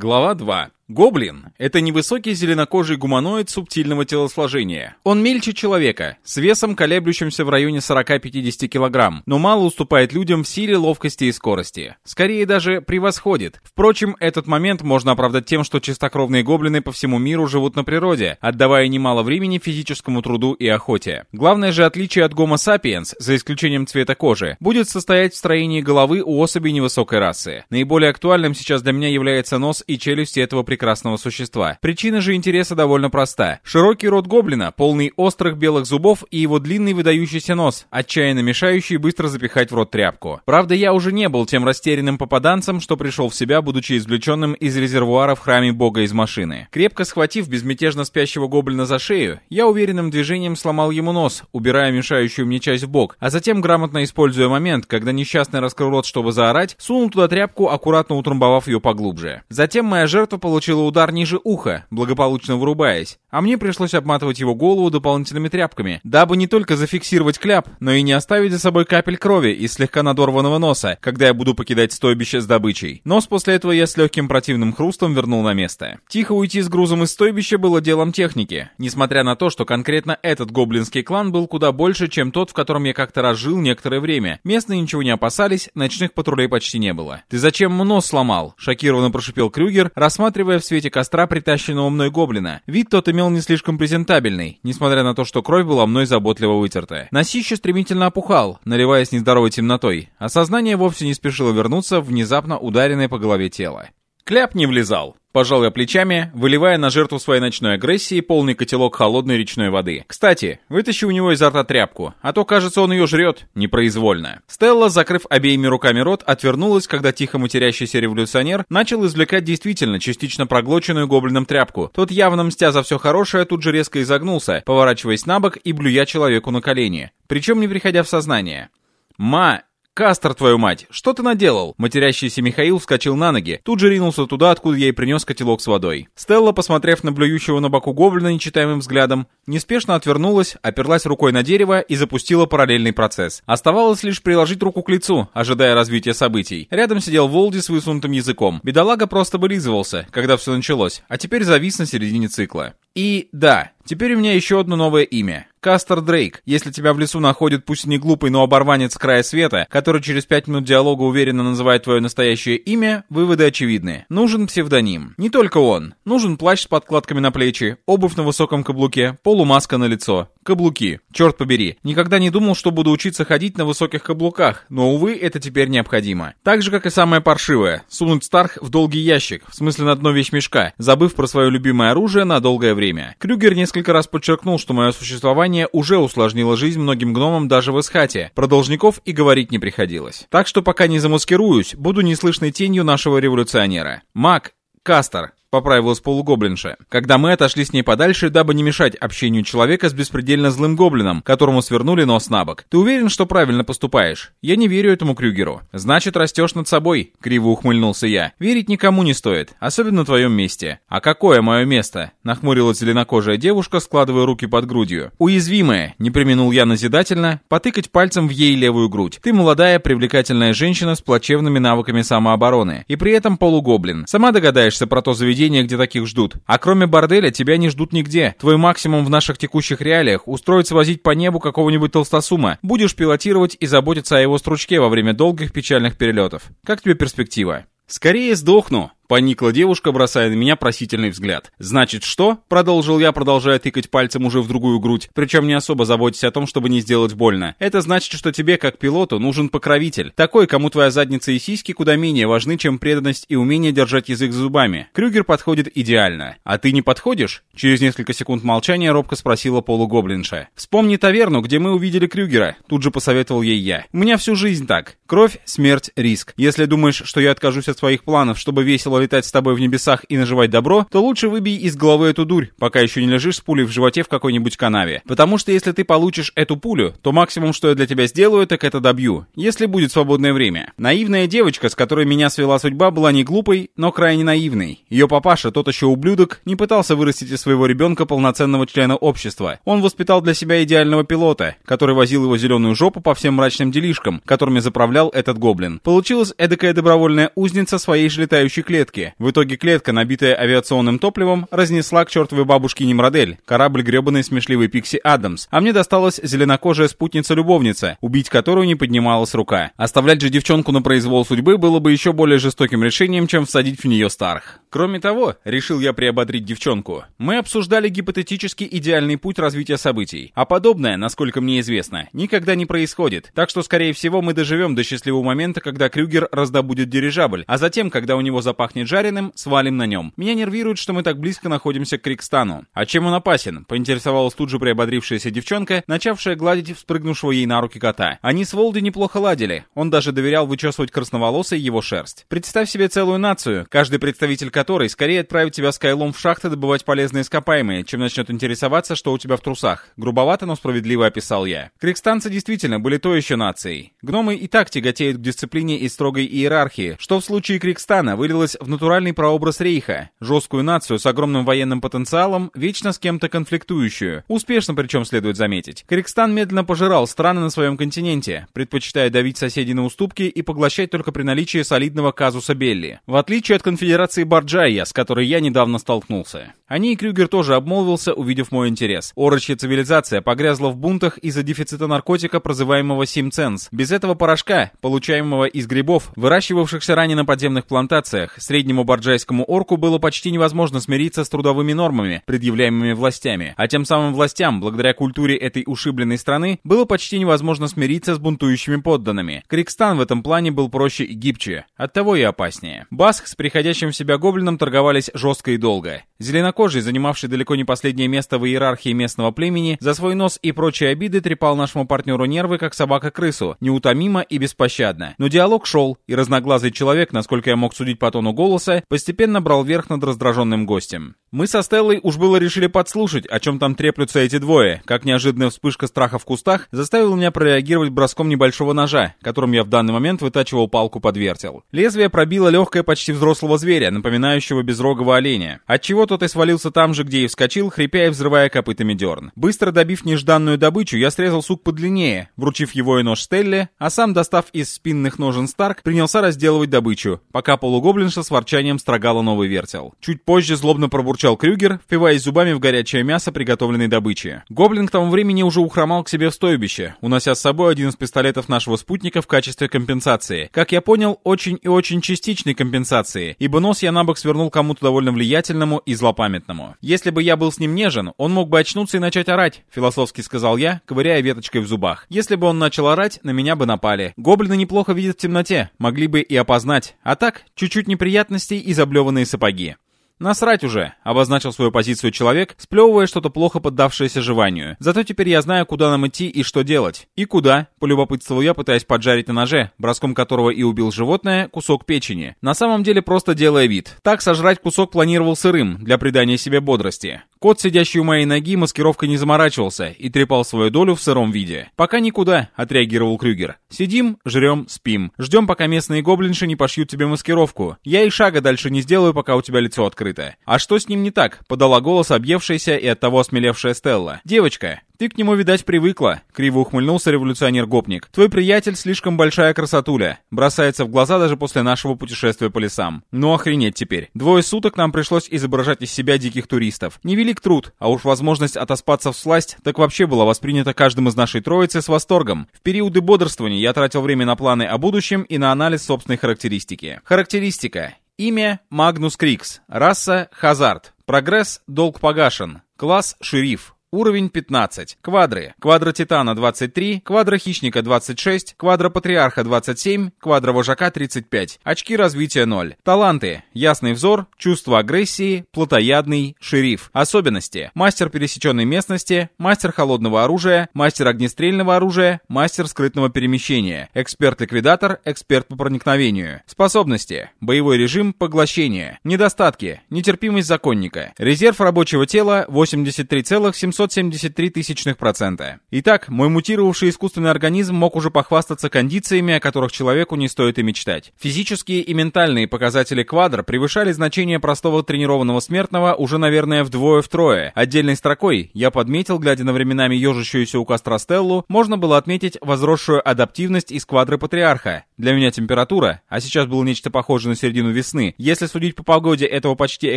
Глава 2. Гоблин — это невысокий зеленокожий гуманоид субтильного телосложения. Он мельче человека, с весом, колеблющимся в районе 40-50 килограмм, но мало уступает людям в силе, ловкости и скорости. Скорее даже превосходит. Впрочем, этот момент можно оправдать тем, что чистокровные гоблины по всему миру живут на природе, отдавая немало времени физическому труду и охоте. Главное же отличие от Homo sapiens, за исключением цвета кожи, будет состоять в строении головы у особей невысокой расы. Наиболее актуальным сейчас для меня является нос и челюсти этого прекрасного прекрасного существа. Причина же интереса довольно проста. Широкий рот гоблина, полный острых белых зубов и его длинный выдающийся нос, отчаянно мешающий быстро запихать в рот тряпку. Правда, я уже не был тем растерянным попаданцем, что пришел в себя, будучи извлеченным из резервуара в храме бога из машины. Крепко схватив безмятежно спящего гоблина за шею, я уверенным движением сломал ему нос, убирая мешающую мне часть в бок, а затем, грамотно используя момент, когда несчастный раскрыл рот, чтобы заорать, сунул туда тряпку, аккуратно утрамбовав ее поглубже. Затем моя жертва получила получила удар ниже уха, благополучно вырубаясь, а мне пришлось обматывать его голову дополнительными тряпками, дабы не только зафиксировать кляп, но и не оставить за собой капель крови из слегка надорванного носа, когда я буду покидать стойбище с добычей. Нос после этого я с легким противным хрустом вернул на место. Тихо уйти с грузом из стойбища было делом техники, несмотря на то, что конкретно этот гоблинский клан был куда больше, чем тот, в котором я как-то разжил некоторое время. Местные ничего не опасались, ночных патрулей почти не было. «Ты зачем нос сломал?» — шокированно прошипел Крюгер, рассматривая в свете костра притащенного мной гоблина. Вид тот имел не слишком презентабельный, несмотря на то, что кровь была мной заботливо вытерта. Носище стремительно опухал, наливаясь нездоровой темнотой, а сознание вовсе не спешило вернуться в внезапно ударенное по голове тело. Кляп не влезал. Пожал я плечами, выливая на жертву своей ночной агрессии полный котелок холодной речной воды. Кстати, вытащи у него изо рта тряпку, а то, кажется, он ее жрет непроизвольно. Стелла, закрыв обеими руками рот, отвернулась, когда тихо матерящийся революционер начал извлекать действительно частично проглоченную гоблином тряпку. Тот, явно мстя за все хорошее, тут же резко изогнулся, поворачиваясь на бок и блюя человеку на колени. Причем не приходя в сознание. «Ма, «Кастер, твою мать! Что ты наделал?» Матерящийся Михаил вскочил на ноги, тут же ринулся туда, откуда и принес котелок с водой. Стелла, посмотрев на блюющего на боку гоблина нечитаемым взглядом, неспешно отвернулась, оперлась рукой на дерево и запустила параллельный процесс. Оставалось лишь приложить руку к лицу, ожидая развития событий. Рядом сидел Волди с высунутым языком. Бедолага просто вылизывался, когда все началось, а теперь завис на середине цикла. И да, теперь у меня еще одно новое имя. Кастер Дрейк. Если тебя в лесу находит пусть не глупый, но оборванец края света, который через пять минут диалога уверенно называет твое настоящее имя, выводы очевидны. Нужен псевдоним. Не только он. Нужен плащ с подкладками на плечи, обувь на высоком каблуке, полумаска на лицо. Каблуки. Черт побери. Никогда не думал, что буду учиться ходить на высоких каблуках, но, увы, это теперь необходимо. Так же, как и самое паршивое. Сунуть Старх в долгий ящик, в смысле на дно вещмешка, забыв про свое любимое оружие на долгое время. Крюгер несколько раз подчеркнул, что мое существование уже усложнило жизнь многим гномам даже в Исхате. Про должников и говорить не приходилось. Так что пока не замаскируюсь, буду неслышной тенью нашего революционера. Маг, Кастер, поправилась полугоблинша, когда мы отошли с ней подальше, дабы не мешать общению человека с беспредельно злым гоблином, которому свернули нос на бок. Ты уверен, что правильно поступаешь? Я не верю этому Крюгеру. Значит, растешь над собой, криво ухмыльнулся я. Верить никому не стоит, особенно на твоем месте. А какое мое место? Нахмурилась зеленокожая девушка, складывая руки под грудью. Уязвимая, не применул я назидательно, потыкать пальцем в ей левую грудь. Ты молодая, привлекательная женщина с плачевными навыками самообороны. И при этом полугоблин. Сама догадаешься про то заведение, заведение, где таких ждут. А кроме борделя тебя не ждут нигде. Твой максимум в наших текущих реалиях устроить возить по небу какого-нибудь толстосума. Будешь пилотировать и заботиться о его стручке во время долгих печальных перелетов. Как тебе перспектива? Скорее сдохну, Поникла девушка, бросая на меня просительный взгляд. «Значит, что?» — продолжил я, продолжая тыкать пальцем уже в другую грудь, причем не особо заботясь о том, чтобы не сделать больно. «Это значит, что тебе, как пилоту, нужен покровитель. Такой, кому твоя задница и сиськи куда менее важны, чем преданность и умение держать язык за зубами. Крюгер подходит идеально. А ты не подходишь?» Через несколько секунд молчания робко спросила полугоблинша. «Вспомни таверну, где мы увидели Крюгера», — тут же посоветовал ей я. «У меня всю жизнь так. Кровь, смерть, риск. Если думаешь, что я откажусь от своих планов, чтобы весело летать с тобой в небесах и наживать добро, то лучше выбей из головы эту дурь, пока еще не лежишь с пулей в животе в какой-нибудь канаве. Потому что если ты получишь эту пулю, то максимум, что я для тебя сделаю, так это добью, если будет свободное время. Наивная девочка, с которой меня свела судьба, была не глупой, но крайне наивной. Ее папаша, тот еще ублюдок, не пытался вырастить из своего ребенка полноценного члена общества. Он воспитал для себя идеального пилота, который возил его зеленую жопу по всем мрачным делишкам, которыми заправлял этот гоблин. Получилась эдакая добровольная узница своей же летающей клетки, клетки. В итоге клетка, набитая авиационным топливом, разнесла к чертовой бабушке Немродель, корабль гребаный смешливый Пикси Адамс, а мне досталась зеленокожая спутница-любовница, убить которую не поднималась рука. Оставлять же девчонку на произвол судьбы было бы еще более жестоким решением, чем всадить в нее Старх. Кроме того, решил я приободрить девчонку, мы обсуждали гипотетически идеальный путь развития событий, а подобное, насколько мне известно, никогда не происходит, так что, скорее всего, мы доживем до счастливого момента, когда Крюгер раздобудет дирижабль, а затем, когда у него запахнет жареным, свалим на нем. Меня нервирует, что мы так близко находимся к Крикстану. А чем он опасен? Поинтересовалась тут же приободрившаяся девчонка, начавшая гладить вспрыгнувшего ей на руки кота. Они с Волди неплохо ладили, он даже доверял вычесывать красноволосой его шерсть. Представь себе целую нацию, каждый представитель которой скорее отправит тебя с Кайлом в шахты добывать полезные ископаемые, чем начнет интересоваться, что у тебя в трусах. Грубовато, но справедливо описал я. Крикстанцы действительно были то еще нацией. Гномы и так тяготеют к дисциплине и строгой иерархии, что в случае Крикстана вылилось в натуральный прообраз Рейха. Жесткую нацию с огромным военным потенциалом, вечно с кем-то конфликтующую. Успешно причем следует заметить. Крикстан медленно пожирал страны на своем континенте, предпочитая давить соседей на уступки и поглощать только при наличии солидного казуса Белли. В отличие от конфедерации Барджайя, с которой я недавно столкнулся. Они и Крюгер тоже обмолвился, увидев мой интерес. Орочья цивилизация погрязла в бунтах из-за дефицита наркотика, прозываемого симценс. Без этого порошка, получаемого из грибов, выращивавшихся ранее на подземных плантациях, среднему барджайскому орку было почти невозможно смириться с трудовыми нормами, предъявляемыми властями. А тем самым властям, благодаря культуре этой ушибленной страны, было почти невозможно смириться с бунтующими подданными. Крикстан в этом плане был проще и гибче. Оттого и опаснее. Баск с приходящим в себя гоблином торговались жестко и долго. Зеленокожий, занимавший далеко не последнее место в иерархии местного племени, за свой нос и прочие обиды трепал нашему партнеру нервы, как собака крысу, неутомимо и беспощадно. Но диалог шел, и разноглазый человек, насколько я мог судить по тону голоса, постепенно брал верх над раздраженным гостем. Мы со Стеллой уж было решили подслушать, о чем там треплются эти двое, как неожиданная вспышка страха в кустах заставила меня прореагировать броском небольшого ножа, которым я в данный момент вытачивал палку под вертел. Лезвие пробило легкое почти взрослого зверя, напоминающего безрогого оленя, отчего тот и свалился там же, где и вскочил, хрипя и взрывая копытами дерн. Быстро добив нежданную добычу, я срезал сук подлиннее, вручив его и нож Стелле, а сам, достав из спинных ножен Старк, принялся разделывать добычу, пока полугоблинша с ворчанием строгала новый вертел. Чуть позже злобно пробурчал бурчал Крюгер, впиваясь зубами в горячее мясо приготовленной добычи. Гоблин к тому времени уже ухромал к себе в стойбище, унося с собой один из пистолетов нашего спутника в качестве компенсации. Как я понял, очень и очень частичной компенсации, ибо нос я набок свернул кому-то довольно влиятельному и злопамятному. Если бы я был с ним нежен, он мог бы очнуться и начать орать, философски сказал я, ковыряя веточкой в зубах. Если бы он начал орать, на меня бы напали. Гоблины неплохо видят в темноте, могли бы и опознать. А так, чуть-чуть неприятностей и заблеванные сапоги. «Насрать уже», — обозначил свою позицию человек, сплевывая что-то плохо поддавшееся жеванию. «Зато теперь я знаю, куда нам идти и что делать». «И куда?» — полюбопытствовал я, пытаясь поджарить на ноже, броском которого и убил животное, кусок печени. На самом деле просто делая вид. Так сожрать кусок планировал сырым, для придания себе бодрости. Кот, сидящий у моей ноги, маскировкой не заморачивался и трепал свою долю в сыром виде. «Пока никуда», — отреагировал Крюгер. «Сидим, жрем, спим. Ждем, пока местные гоблинши не пошьют тебе маскировку. Я и шага дальше не сделаю, пока у тебя лицо открыто». «А что с ним не так?» — подала голос объевшаяся и оттого осмелевшая Стелла. «Девочка, «Ты к нему, видать, привыкла», — криво ухмыльнулся революционер-гопник. «Твой приятель слишком большая красотуля. Бросается в глаза даже после нашего путешествия по лесам. Ну охренеть теперь. Двое суток нам пришлось изображать из себя диких туристов. Невелик труд, а уж возможность отоспаться в сласть так вообще была воспринята каждым из нашей троицы с восторгом. В периоды бодрствования я тратил время на планы о будущем и на анализ собственной характеристики. Характеристика. Имя Магнус Крикс. Раса Хазард. Прогресс Долг погашен. Класс Шериф. Уровень 15. Квадры. Квадра Титана 23, Квадра Хищника 26, Квадра Патриарха 27, Квадра Вожака 35. Очки развития 0. Таланты. Ясный взор, чувство агрессии, плотоядный, шериф. Особенности. Мастер пересеченной местности, мастер холодного оружия, мастер огнестрельного оружия, мастер скрытного перемещения, эксперт-ликвидатор, эксперт по проникновению. Способности. Боевой режим поглощения. Недостатки. Нетерпимость законника. Резерв рабочего тела 83,7 673 тысячных процента. Итак, мой мутировавший искусственный организм мог уже похвастаться кондициями, о которых человеку не стоит и мечтать. Физические и ментальные показатели квадр превышали значение простого тренированного смертного уже, наверное, вдвое-втрое. Отдельной строкой я подметил, глядя на временами ежащуюся у костра Стеллу, можно было отметить возросшую адаптивность из квадры патриарха. Для меня температура, а сейчас было нечто похожее на середину весны, если судить по погоде этого почти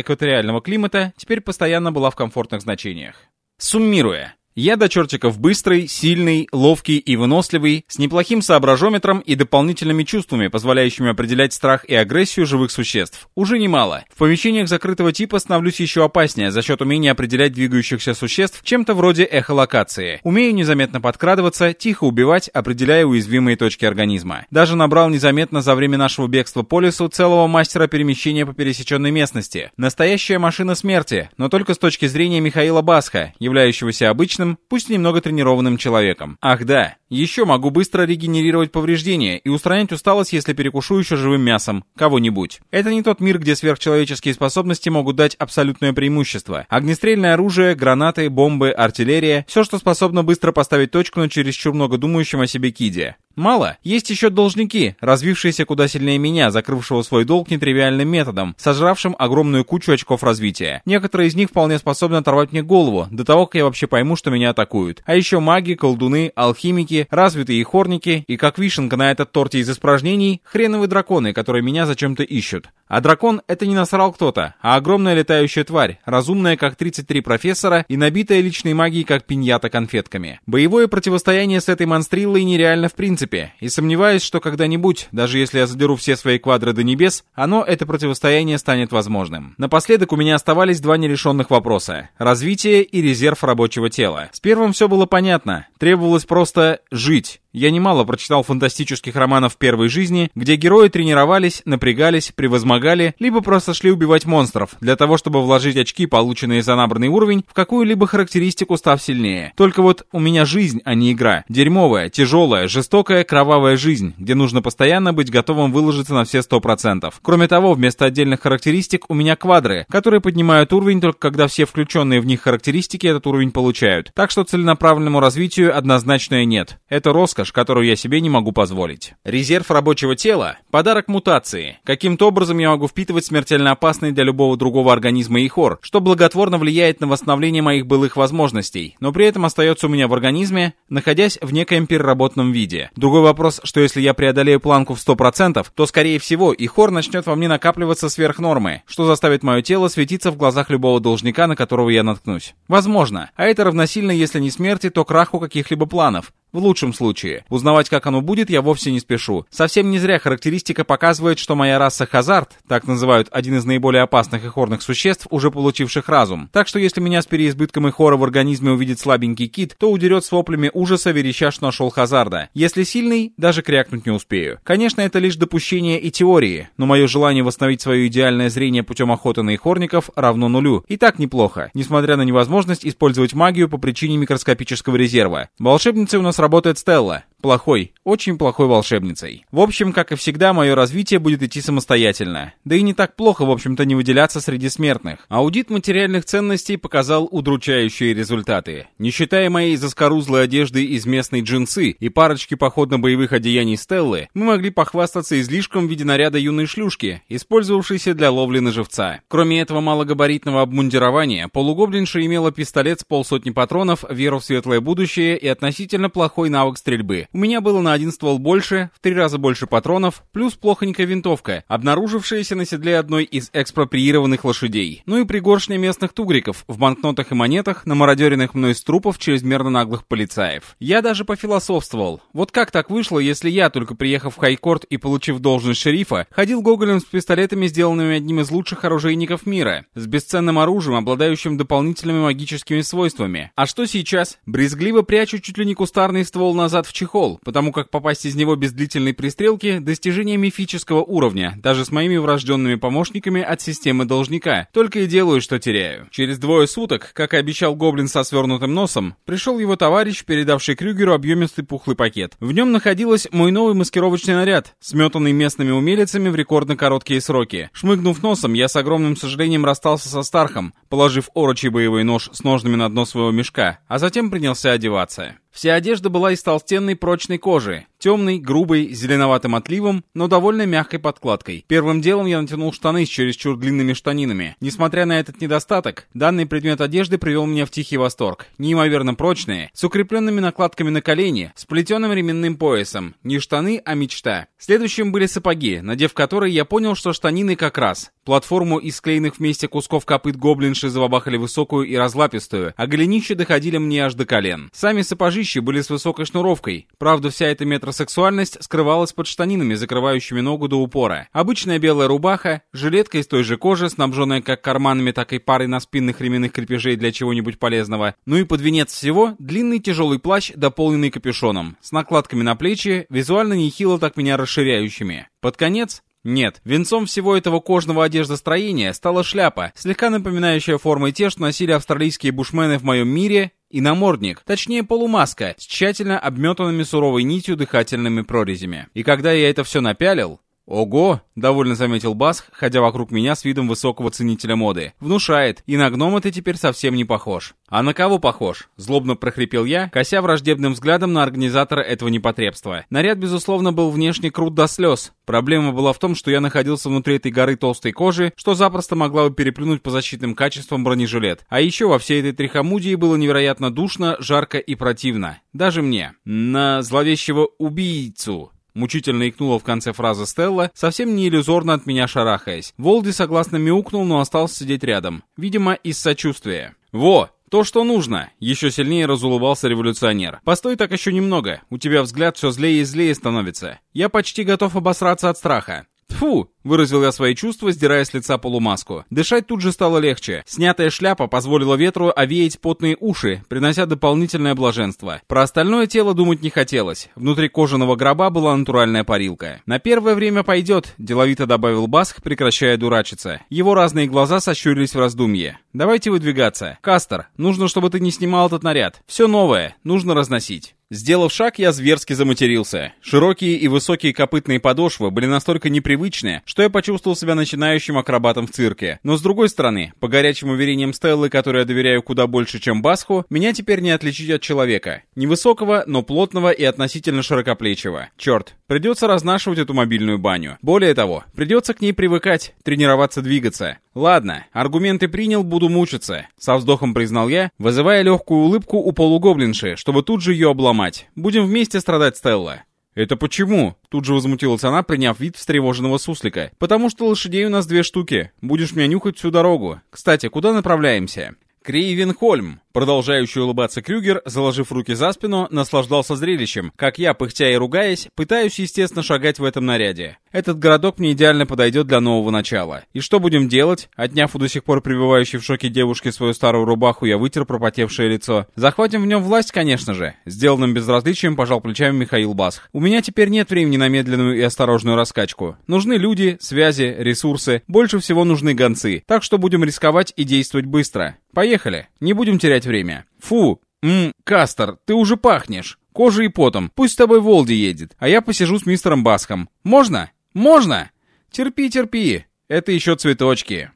экваториального климата, теперь постоянно была в комфортных значениях. Суммируя, я до чертиков быстрый, сильный, ловкий и выносливый, с неплохим соображометром и дополнительными чувствами, позволяющими определять страх и агрессию живых существ. Уже немало. В помещениях закрытого типа становлюсь еще опаснее за счет умения определять двигающихся существ чем-то вроде эхолокации. Умею незаметно подкрадываться, тихо убивать, определяя уязвимые точки организма. Даже набрал незаметно за время нашего бегства по лесу целого мастера перемещения по пересеченной местности. Настоящая машина смерти, но только с точки зрения Михаила Басха, являющегося обычным обычным, пусть немного тренированным человеком. Ах да, еще могу быстро регенерировать повреждения и устранять усталость, если перекушу еще живым мясом кого-нибудь. Это не тот мир, где сверхчеловеческие способности могут дать абсолютное преимущество. Огнестрельное оружие, гранаты, бомбы, артиллерия — все, что способно быстро поставить точку на чересчур много думающем о себе киде. Мало. Есть еще должники, развившиеся куда сильнее меня, закрывшего свой долг нетривиальным методом, сожравшим огромную кучу очков развития. Некоторые из них вполне способны оторвать мне голову, до того, как я вообще пойму, что меня атакуют. А еще маги, колдуны, алхимики, развитые хорники и, как вишенка на этот торте из испражнений, хреновые драконы, которые меня зачем-то ищут. А дракон — это не насрал кто-то, а огромная летающая тварь, разумная как 33 профессора и набитая личной магией как пиньята конфетками. Боевое противостояние с этой монстриллой нереально в принципе, и сомневаюсь, что когда-нибудь, даже если я задеру все свои квадры до небес, оно, это противостояние, станет возможным. Напоследок у меня оставались два нерешенных вопроса — развитие и резерв рабочего тела. С первым все было понятно, требовалось просто жить. Я немало прочитал фантастических романов первой жизни, где герои тренировались, напрягались, превозмогали, либо просто шли убивать монстров, для того, чтобы вложить очки, полученные за набранный уровень, в какую-либо характеристику, став сильнее. Только вот у меня жизнь, а не игра. Дерьмовая, тяжелая, жестокая, кровавая жизнь, где нужно постоянно быть готовым выложиться на все 100%. Кроме того, вместо отдельных характеристик у меня квадры, которые поднимают уровень только когда все включенные в них характеристики этот уровень получают. Так что целенаправленному развитию однозначно нет. Это роскошь, которую я себе не могу позволить. Резерв рабочего тела – подарок мутации. Каким-то образом я могу впитывать смертельно опасный для любого другого организма и хор, что благотворно влияет на восстановление моих былых возможностей, но при этом остается у меня в организме, находясь в некоем переработанном виде. Другой вопрос, что если я преодолею планку в 100%, то скорее всего и хор начнет во мне накапливаться сверх нормы, что заставит мое тело светиться в глазах любого должника, на которого я наткнусь. Возможно. А это равносильно, если не смерти, то краху каких-либо планов. В лучшем случае. Узнавать, как оно будет, я вовсе не спешу. Совсем не зря характеристика показывает, что моя раса Хазард, так называют один из наиболее опасных и хорных существ, уже получивших разум. Так что если меня с переизбытком ихора в организме увидит слабенький кит, то удерет с воплями ужаса, вереща, что нашел Хазарда. Если сильный, даже крякнуть не успею. Конечно, это лишь допущение и теории, но мое желание восстановить свое идеальное зрение путем охоты на ихорников равно нулю. И так неплохо, несмотря на невозможность использовать магию по причине микроскопического резерва. Волшебницы у нас работает Стелла плохой, очень плохой волшебницей. В общем, как и всегда, мое развитие будет идти самостоятельно. Да и не так плохо, в общем-то, не выделяться среди смертных. Аудит материальных ценностей показал удручающие результаты. Не считая моей заскорузлой одежды из местной джинсы и парочки походно-боевых одеяний Стеллы, мы могли похвастаться излишком в виде наряда юной шлюшки, использовавшейся для ловли на живца. Кроме этого малогабаритного обмундирования, полугоблинша имела пистолет с полсотни патронов, веру в светлое будущее и относительно плохой навык стрельбы. У меня было на один ствол больше, в три раза больше патронов, плюс плохонькая винтовка, обнаружившаяся на седле одной из экспроприированных лошадей. Ну и пригоршня местных тугриков в банкнотах и монетах, намародеренных мной с трупов чрезмерно наглых полицаев. Я даже пофилософствовал. Вот как так вышло, если я, только приехав в Хайкорт и получив должность шерифа, ходил гоголем с пистолетами, сделанными одним из лучших оружейников мира, с бесценным оружием, обладающим дополнительными магическими свойствами. А что сейчас? Брезгливо прячу чуть ли не кустарный ствол назад в чехол чехол, потому как попасть из него без длительной пристрелки – достижение мифического уровня, даже с моими врожденными помощниками от системы должника. Только и делаю, что теряю. Через двое суток, как и обещал гоблин со свернутым носом, пришел его товарищ, передавший Крюгеру объемистый пухлый пакет. В нем находилась мой новый маскировочный наряд, сметанный местными умелицами в рекордно короткие сроки. Шмыгнув носом, я с огромным сожалением расстался со Стархом, положив орочий боевой нож с ножными на дно своего мешка, а затем принялся одеваться. Вся одежда была из толстенной прочной кожи, темной, грубой, зеленоватым отливом, но довольно мягкой подкладкой. Первым делом я натянул штаны с чересчур длинными штанинами. Несмотря на этот недостаток, данный предмет одежды привел меня в тихий восторг. Неимоверно прочные, с укрепленными накладками на колени, с плетеным ременным поясом. Не штаны, а мечта. Следующим были сапоги, надев которые я понял, что штанины как раз. Платформу из склеенных вместе кусков копыт гоблинши забабахали высокую и разлапистую, а голенища доходили мне аж до колен. Сами сапожищи были с высокой шнуровкой. Правда, вся эта метросексуальность скрывалась под штанинами, закрывающими ногу до упора. Обычная белая рубаха, жилетка из той же кожи, снабженная как карманами, так и парой на спинных ременных крепежей для чего-нибудь полезного. Ну и под венец всего, длинный тяжелый плащ, дополненный капюшоном, с накладками на плечи, визуально нехило так меня расширяющими. Под конец нет, венцом всего этого кожного одеждостроения стала шляпа, слегка напоминающая формой те, что носили австралийские бушмены в моем мире, и намордник, точнее полумаска, с тщательно обметанными суровой нитью дыхательными прорезями. И когда я это все напялил, «Ого!» — довольно заметил Басх, ходя вокруг меня с видом высокого ценителя моды. «Внушает, и на гнома ты теперь совсем не похож». «А на кого похож?» — злобно прохрипел я, кося враждебным взглядом на организатора этого непотребства. Наряд, безусловно, был внешне крут до слез. Проблема была в том, что я находился внутри этой горы толстой кожи, что запросто могла бы переплюнуть по защитным качествам бронежилет. А еще во всей этой трихомудии было невероятно душно, жарко и противно. Даже мне. На зловещего убийцу Мучительно икнула в конце фразы Стелла, совсем не иллюзорно от меня шарахаясь. Волди согласно мяукнул, но остался сидеть рядом. Видимо, из сочувствия. «Во! «То, что нужно!» — еще сильнее разулыбался революционер. «Постой так еще немного. У тебя взгляд все злее и злее становится. Я почти готов обосраться от страха. Фу, выразил я свои чувства, сдирая с лица полумаску. Дышать тут же стало легче. Снятая шляпа позволила ветру овеять потные уши, принося дополнительное блаженство. Про остальное тело думать не хотелось. Внутри кожаного гроба была натуральная парилка. На первое время пойдет, деловито добавил Баск, прекращая дурачиться. Его разные глаза сощурились в раздумье. Давайте выдвигаться. Кастер, нужно, чтобы ты не снимал этот наряд. Все новое, нужно разносить. Сделав шаг, я зверски заматерился. Широкие и высокие копытные подошвы были настолько непривычны, что я почувствовал себя начинающим акробатом в цирке. Но с другой стороны, по горячим уверениям Стеллы, которой я доверяю куда больше, чем Басху, меня теперь не отличить от человека. Невысокого, но плотного и относительно широкоплечего. Черт, придется разнашивать эту мобильную баню. Более того, придется к ней привыкать, тренироваться двигаться. Ладно, аргументы принял, буду мучиться. Со вздохом признал я, вызывая легкую улыбку у полугоблинши, чтобы тут же ее обломать мать. Будем вместе страдать, Стелла». «Это почему?» Тут же возмутилась она, приняв вид встревоженного суслика. «Потому что лошадей у нас две штуки. Будешь меня нюхать всю дорогу. Кстати, куда направляемся?» «Крейвенхольм», Продолжающий улыбаться Крюгер, заложив руки за спину, наслаждался зрелищем, как я, пыхтя и ругаясь, пытаюсь, естественно, шагать в этом наряде. Этот городок мне идеально подойдет для нового начала. И что будем делать? Отняв у до сих пор пребывающей в шоке девушки свою старую рубаху, я вытер пропотевшее лицо. Захватим в нем власть, конечно же. Сделанным безразличием пожал плечами Михаил Басх. У меня теперь нет времени на медленную и осторожную раскачку. Нужны люди, связи, ресурсы. Больше всего нужны гонцы. Так что будем рисковать и действовать быстро. Поехали. Не будем терять время. Фу, ммм, Кастер, ты уже пахнешь. Кожей и потом. Пусть с тобой Волди едет, а я посижу с мистером Басхом. Можно? Можно? Терпи, терпи. Это еще цветочки.